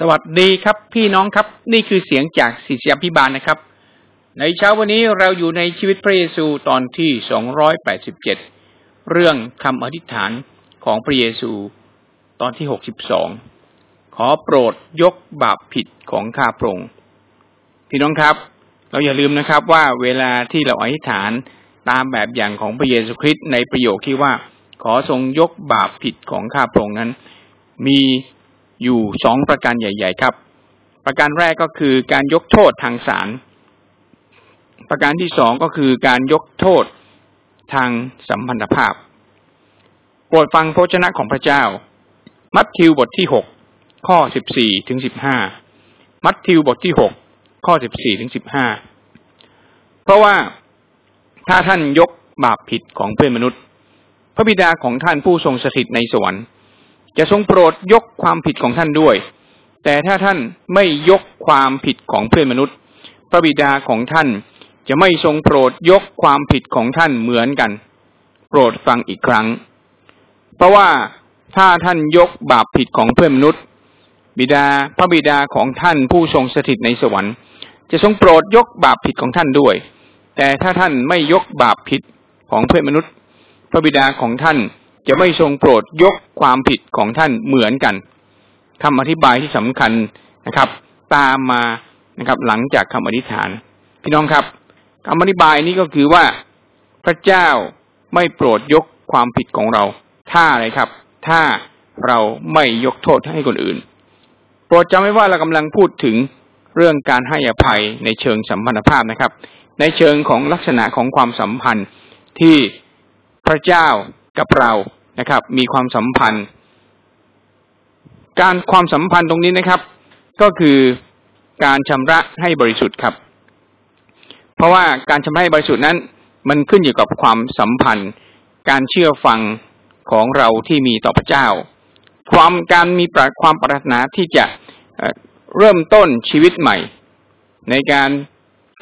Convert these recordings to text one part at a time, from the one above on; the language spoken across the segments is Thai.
สวัสดีครับพี่น้องครับ นี่คือเสียงจากศิษยาพิบาลนะครับ ในเช้าวันนี้เราอยู่ในชีวิตพระเยซูตอนที่สองร้อยแปดสิบเจ็ดเรื่องคำอธิษฐานของพระเยซูตอนที่หกสิบสองขอโปรดยกบาปผิดของข้าพระองค์พี่น้องครับ เราอย่าลืมนะครับว่าเวลาที่เราอธิษฐานตามแบบอย่างของพระเยซูคริสต์ในประโยคที่ว่า ขอทรงยกบาปผิดของข้าพระองค์นั้น มี อยู่สองประการใหญ่ ๆ ครับ ประการแรกก็คือการยกโทษทางศาลประการที่สองก็คือการยกโทษทางสัมพันธภาพโปรดฟังพระชนะของพระเจ้า มัทธิวบทที่หกข้อสิบสี่ถึงสิบห้ามัทธิวบทที่หกข้อสิบสี่ถึงสิบห้าเพราะว่าถ้าท่านยกบาปผิดของเพื่อนมนุษย์ พระบิดาของท่านผู้ทรงสถิตในสวรรค์ จะทรงโปรดยกความผิดของท่านด้วย แต่ถ้าท่านไม่ยกความผิดของเพื่อนมนุษย์ พระบิดาของท่านจะไม่ทรงโปรดยกความผิดของท่านเหมือนกัน โปรดฟังอีกครั้ง เพราะว่าถ้าท่านยกบาปผิดของเพื่อนมนุษย์ บิดาพระบิดาของท่านผู้ทรงสถิตในสวรรค์ จะทรงโปรดยกบาปผิดของท่านด้วย แต่ถ้าท่านไม่ยกบาปผิดของเพื่อนมนุษย์ พระบิดาของท่านจะไม่ทรงโปรดยกความผิด ของท่านเหมือนกันคำอธิบายที่สำคัญนะครับ ตามมานะครับ หลังจากคำอธิษฐาน พี่น้องครับคำอธิบายนี้ก็คือว่าพระเจ้าไม่โปรดยกความผิดของเรา ถ้าอะไรครับ ถ้าเราไม่ยกโทษให้คนอื่น โปรดจำไว้ว่าเรากำลังพูดถึงเรื่องการให้อภัยในเชิงสัมพันธภาพนะครับ ในเชิงของลักษณะของความสัมพันธ์ที่พระเจ้ากับเรานะครับ มีความสัมพันธ์ การความสัมพันธ์ตรงนี้นะครับ ก็คือการชำระให้บริสุทธิ์ครับ เพราะว่าการชำระให้บริสุทธิ์นั้น มันขึ้นอยู่กับความสัมพันธ์ การเชื่อฟังของเราที่มีต่อพระเจ้า ความการมีปความปรารถนาที่จะเริ่มต้นชีวิตใหม่ ในการ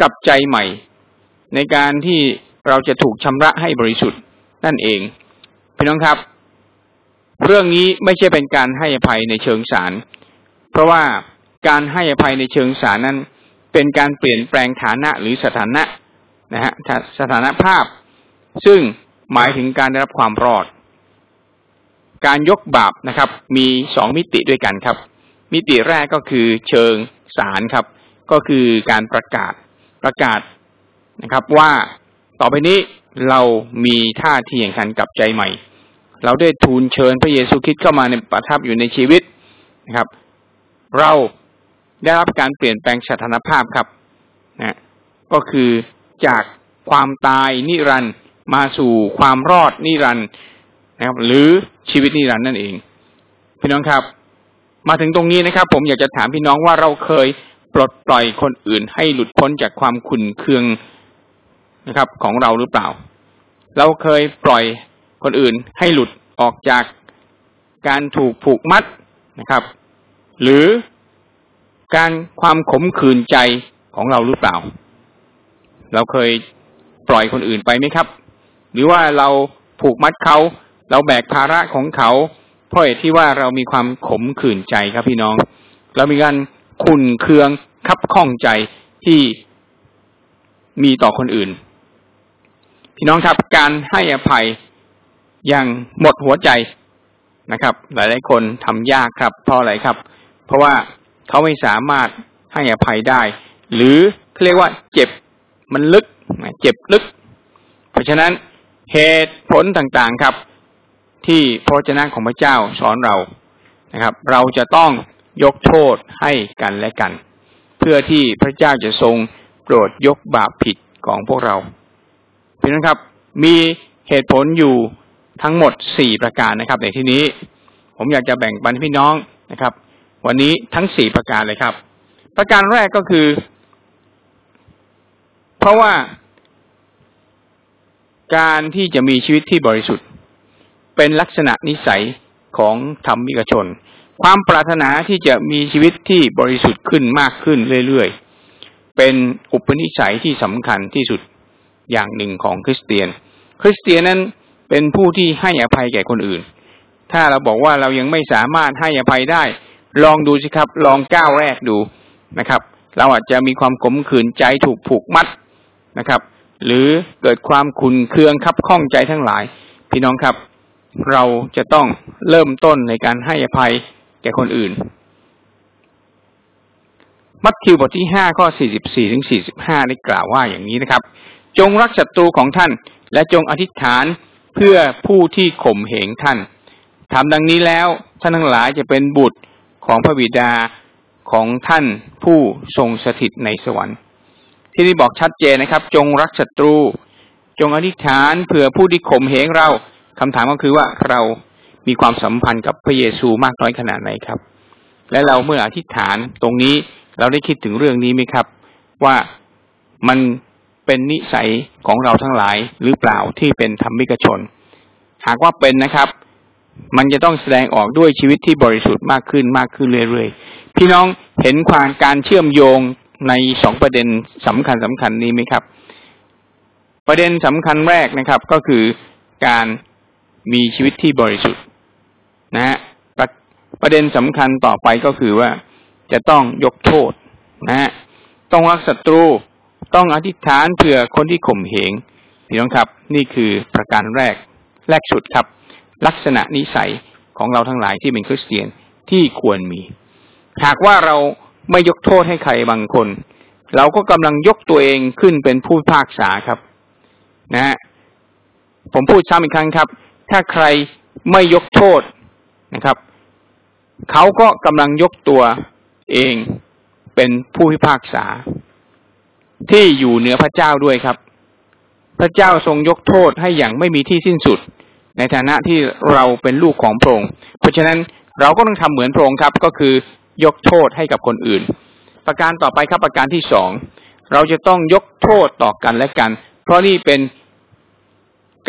กลับใจใหม่ ในการที่เราจะถูกชำระให้บริสุทธิ์นั่นเองพี่น้องครับ เรื่องนี้ไม่ใช่เป็นการให้อภัยในเชิงสาร เพราะว่าการให้อภัยในเชิงสารนั้น เป็นการเปลี่ยนแปลงฐานะหรือสถานะนะฮะสถานภาพ ซึ่งหมายถึงการได้รับความรอด การยกบาปนะครับ มีสองมิติด้วยกันครับ มิติแรกก็คือเชิงสารครับ ก็คือการประกาศประกาศนะครับว่าต่อไปนี้เรามีท่าทีอย่างกันกับใจใหม่ เราได้ทูลเชิญพระเยซูคริสต์เข้ามาในประทับอยู่ในชีวิตนะครับ เราได้รับการเปลี่ยนแปลงสถานภาพครับนะก็คือจากความตายนิรันด์มาสู่ความรอดนิรันด์นะครับ หรือชีวิตนิรันด์นั่นเอง พี่น้องครับ มาถึงตรงนี้นะครับ ผมอยากจะถามพี่น้องว่าเราเคยปลดปล่อยคนอื่นให้หลุดพ้นจากความขุ่นเคืองนะครับ ของเราหรือเปล่า เราเคยปล่อย คนอื่นให้หลุดออกจากการถูกผูกมัดนะครับ หรือการความขมขื่นใจของเราหรือเปล่า เราเคยปล่อยคนอื่นไปไหมครับ หรือว่าเราผูกมัดเขาเราแบกภาระของเขา เพราะเหตุที่ว่าเรามีความขมขื่นใจครับพี่น้อง เรามีการขุนเคืองคับข้องใจที่มีต่อคนอื่น พี่น้องครับการให้อภัย อย่างหมดหัวใจนะครับ หลายๆคนทำยากครับ เพราะอะไรครับ เพราะว่าเขาไม่สามารถให้อภัยได้ หรือเรียกว่าเจ็บมันลึกเจ็บลึก เพราะฉะนั้นเหตุผลต่างๆครับ ที่พระเจ้าของพระเจ้าสอนเรานะครับ เราจะต้องยกโทษให้กันและกัน เพื่อที่พระเจ้าจะทรงโปรดยกบาปผิดของพวกเราเพราะนั้นครับ มีเหตุผลอยู่ ทั้งหมดสี่ประการนะครับ ในที่นี้ผมอยากจะแบ่งปันพี่น้องนะครับ วันนี้ทั้งสี่ประการเลยครับ ประการแรกก็คือ เพราะว่าการที่จะมีชีวิตที่บริสุทธิ์ เป็นลักษณะนิสัยของธรรมิกชน ความปรารถนาที่จะมีชีวิตที่บริสุทธิ์ขึ้นมากขึ้นเรื่อยๆ เป็นอุปนิสัยที่สำคัญที่สุดอย่างหนึ่งของคริสเตียน คริสเตียนนั้น เป็นผู้ที่ให้อภัยแก่คนอื่น ถ้าเราบอกว่าเรายังไม่สามารถให้อภัยได้ ลองดูสิครับ ลองก้าวแรกดูนะครับ เราอาจจะมีความขมขื่นใจถูกผูกมัดนะครับ หรือเกิดความขุนเคืองคับข้องใจทั้งหลาย พี่น้องครับ เราจะต้องเริ่มต้นในการให้อภัยแก่คนอื่น มัทธิวบทที่ห้าข้อสี่สิบสี่ถึงสี่สิบห้าได้กล่าวว่าอย่างนี้นะครับ จงรักศัตรูของท่าน และจงอธิษฐาน เพื่อผู้ที่ข่มเหงท่านทำดังนี้แล้วท่านทั้งหลายจะเป็นบุตรของพระบิดาของท่านผู้ทรงสถิตในสวรรค์ ที่นี่บอกชัดเจนนะครับ จงรักศัตรู จงอธิษฐานเผื่อผู้ที่ข่มเหงเราคำถามก็คือว่าเรามีความสัมพันธ์กับพระเยซูมากน้อยขนาดไหนครับ และเราเมื่ออธิษฐานตรงนี้เราได้คิดถึงเรื่องนี้ไหมครับ ว่ามัน เป็นนิสัยของเราทั้งหลายหรือเปล่าที่เป็นธรรมิกชน หากว่าเป็นนะครับ มันจะต้องแสดงออกด้วยชีวิตที่บริสุทธิ์มากขึ้นมากขึ้นเรื่อยๆ พี่น้องเห็นความการเชื่อมโยงในสองประเด็นสำคัญสำคัญนี้ไหมครับ ประเด็นสำคัญแรกนะครับ ก็คือการมีชีวิตที่บริสุทธิ์นะฮะประประเด็นสำคัญต่อไปก็คือว่าจะต้องยกโทษนะฮะต้องรักศัตรู ต้องอธิษฐานเผื่อคนที่ข่มเหงพี่น้องครับ นี่คือประการแรกแรกสุดครับ ลักษณะนิสัยของเราทั้งหลายที่เป็นคริสเตียนที่ควรมี หากว่าเราไม่ยกโทษให้ใครบางคน เราก็กำลังยกตัวเองขึ้นเป็นผู้พากษาครับ นะฮะผมพูดซ้ำอีกครั้งครับ ถ้าใครไม่ยกโทษนะครับ เขาก็กำลังยกตัวเองเป็นผู้พิพากษา ที่อยู่เหนือพระเจ้าด้วยครับ พระเจ้าทรงยกโทษให้อย่างไม่มีที่สิ้นสุด ในฐานะที่เราเป็นลูกของพระองค์เพราะฉะนั้นเราก็ต้องทำเหมือนพระองค์ครับก็คือยกโทษให้กับคนอื่น ประการต่อไปครับประการที่สองเราจะต้องยกโทษต่อกันและกัน เพราะนี่เป็น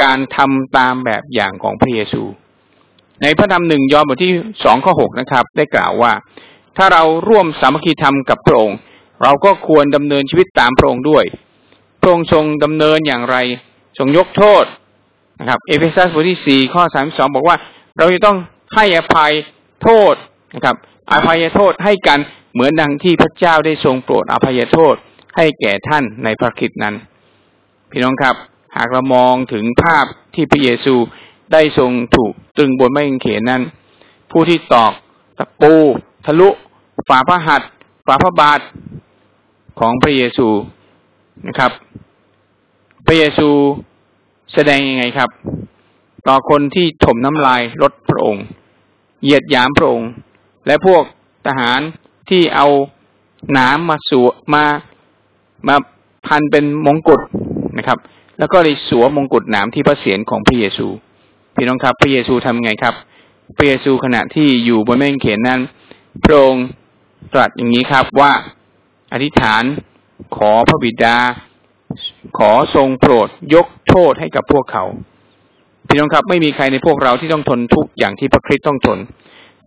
การทำตามแบบอย่างของพระเยซู ในพระธรรมหนึ่งยอห์นบทที่สองข้อหกนะครับ ได้กล่าวว่า ถ้าเราร่วมสามัคคีธรรมกับพระองค์ เราก็ควรดำเนินชีวิตตามพระองค์ด้วย พระองค์ทรงดำเนินอย่างไร ทรงยกโทษนะครับ เอเฟซัสบทที่สี่ข้อสามสองบอกว่า เราจะต้องให้อภัยโทษนะครับ อภัยโทษให้กันเหมือนดังที่พระเจ้าได้ทรงโปรดอภัยโทษให้แก่ท่านในพระคิดนั้น พี่น้องครับ หากเรามองถึงภาพที่พระเยซูได้ทรงถูกตรึงบนไม้กางเขนนั้น ผู้ที่ตอกตะปู ทะลุ ฝ่าพระหัตถ์ฝ่าพระบาท ของพระเยซูนะครับ พระเยซูแสดงยังไงครับ ต่อคนที่ถมน้ำลายลดพระองค์ เหยียดหยามพระองค์ และพวกทหารที่เอาหนามมาสวมามาพันเป็นมงกุฎนะครับ แล้วก็เลยสวมมงกุฎหนามที่พระเศียรของพระเยซู พี่น้องครับ พระเยซูทำไงครับ พระเยซูขณะที่อยู่บนแม่งเขนนั้น พระองค์ตรัสอย่างนี้ครับว่า อธิษฐานขอพระบิดา ขอทรงโปรดยกโทษให้กับพวกเขาพี่น้องครับไม่มีใครในพวกเราที่ต้องทนทุกข์อย่างที่พระคริสต์ต้องทน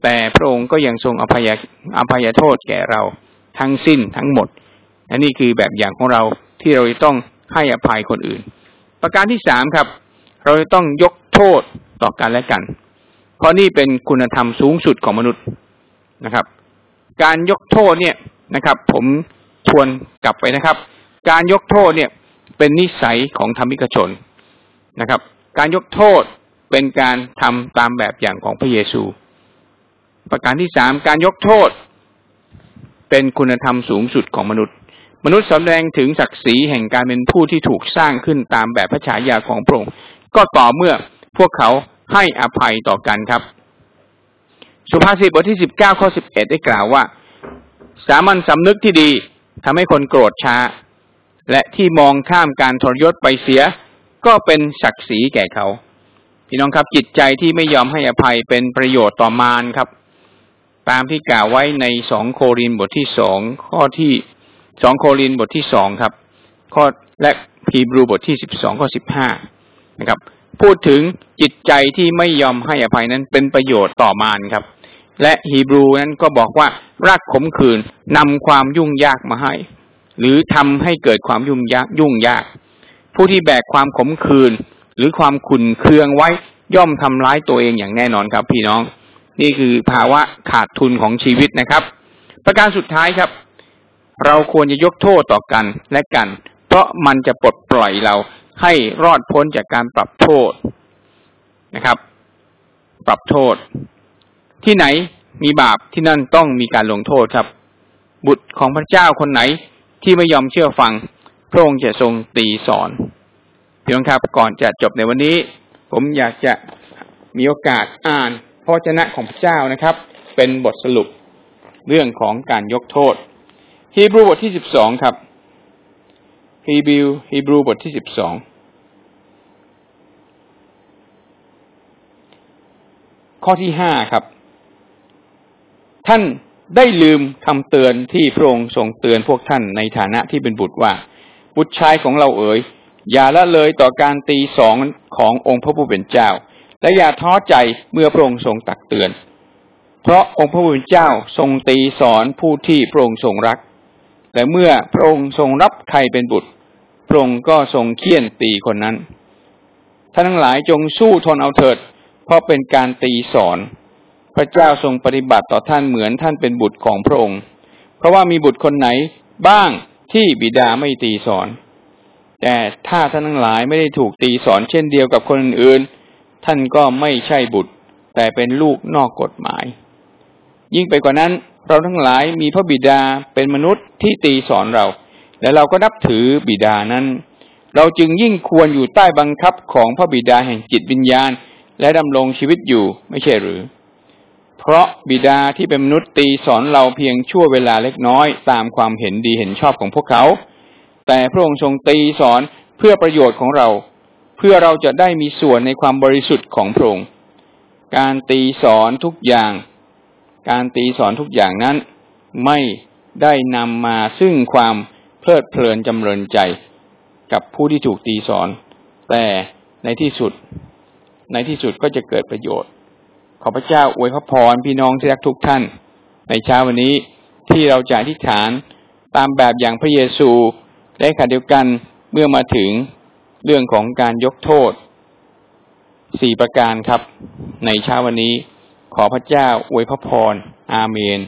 แต่พระองค์ก็ยังทรงอภัยอภัยโทษแก่เราทั้งสิ้นทั้งหมดและนี่คือแบบอย่างของเราที่เราต้องให้อภัยคนอื่น ประการที่สามครับ เราจะต้องยกโทษต่อกันและกัน เพราะนี่เป็นคุณธรรมสูงสุดของมนุษย์นะครับ การยกโทษเนี่ย นะครับ ผมชวนกลับไปนะครับ การยกโทษเนี่ยเป็นนิสัยของธรรมิกชนนะครับ การยกโทษเป็นการทำตามแบบอย่างของพระเยซู ประการที่สามการยกโทษ เป็นคุณธรรมสูงสุดของมนุษย์ มนุษย์แสดงถึงศักดิ์ศรีแห่งการเป็นผู้ที่ถูกสร้างขึ้นตามแบบพระฉายาของพระองค์ก็ต่อเมื่อพวกเขาให้อภัยต่อกันครับ สุภาษิตบทที่สิบเก้าข้อสิบเอ็ดได้กล่าวว่า สามัญสำนึกที่ดีทำให้คนโกรธช้า และที่มองข้ามการทรยศไปเสีย ก็เป็นศักดิ์ศรีแก่เขา พี่น้องครับจิตใจที่ไม่ยอมให้อภัยเป็นประโยชน์ต่อมารครับ ตามที่กล่าวไว้ในสองโครินบทที่สองข้อที่สองโครินบทที่สองครับ ข้อและพีบรูบทที่สิบสองข้อสิบห้านะครับ พูดถึงจิตใจที่ไม่ยอมให้อภัยนั้นเป็นประโยชน์ต่อมารครับ และฮีบรูนั้นก็บอกว่า รักขมขื่นนำความยุ่งยากมาให้ หรือทำให้เกิดความยุ่งยากยุ่งยาก ผู้ที่แบกความขมขื่นหรือความขุนเคืองไว้ย่อมทำร้ายตัวเองอย่างแน่นอนครับ พี่น้อง นี่คือภาวะขาดทุนของชีวิตนะครับ ประการสุดท้ายครับ เราควรจะยกโทษต่อกันและกัน เพราะมันจะปลดปล่อยเราให้รอดพ้นจากการปรับโทษนะครับ ปรับโทษ ที่ไหน มีบาปที่นั่นต้องมีการลงโทษครับ บุตรของพระเจ้าคนไหนที่ไม่ยอมเชื่อฟัง พระองค์จะทรงตีสอนพี่น้องครับก่อนจะจบในวันนี้ ผมอยากจะมีโอกาสอ่านพระชนะของพระเจ้านะครับ เป็นบทสรุปเรื่องของการยกโทษฮีบรูบทที่สิบสองครับฮีบิวฮีบรูบทที่สิบสองข้อที่ห้าครับ ท่านได้ลืมคำเตือนที่พระองค์ทรงเตือนพวกท่านในฐานะที่เป็นบุตรว่า บุตรชายของเราเอ๋ย อย่าละเลยต่อการตีสองขององค์พระผู้เป็นเจ้า และอย่าท้อใจเมื่อพระองค์ทรงตักเตือน เพราะองค์พระผู้เป็นเจ้าทรงตีสอนผู้ที่พระองค์ทรงรัก แต่เมื่อพระองค์ทรงรับใครเป็นบุตร พระองค์ก็ทรงเคี่ยนตีคนนั้นท่านทั้งหลายจงสู้ทนเอาเถิด เพราะเป็นการตีสอน พระเจ้าทรงปฏิบัติต่อท่านเหมือนท่านเป็นบุตรของพระองค์ เพราะว่ามีบุตรคนไหนบ้างที่บิดาไม่ตีสอน แต่ถ้าท่านทั้งหลายไม่ได้ถูกตีสอนเช่นเดียวกับคนอื่นท่านก็ไม่ใช่บุตร แต่เป็นลูกนอกกฎหมาย ยิ่งไปกว่านั้นเราทั้งหลายมีพระบิดาเป็นมนุษย์ที่ตีสอนเรา และเราก็นับถือบิดานั้น เราจึงยิ่งควรอยู่ใต้บังคับของพระบิดาแห่งจิตวิญญาณ และดำรงชีวิตอยู่ไม่ใช่หรือ เพราะบิดาที่เป็นมนุษย์ตีสอนเราเพียงชั่วเวลาเล็กน้อย ตามความเห็นดีเห็นชอบของพวกเขา แต่พระองค์ทรงตีสอนเพื่อประโยชน์ของเรา เพื่อเราจะได้มีส่วนในความบริสุทธิ์ของพระองค์ การตีสอนทุกอย่าง การตีสอนทุกอย่างนั้น ไม่ได้นำมาซึ่งความเพลิดเพลินจำเริญใจ กับผู้ที่ถูกตีสอน แต่ในที่สุด ในที่สุดก็จะเกิดประโยชน์ อพระเจ้าอวยพระพรพี่น้องที่รักทุกท่าน ในเช้าวันนี้ที่เราจะอธิษฐานตามแบบอย่างพระเยซูและขณะเดียวกันเมื่อมาถึงเรื่องของการยกโทษสี่ประการครับ ในเช้าวันนี้ ขอพระเจ้าอวยพระพร อาเมน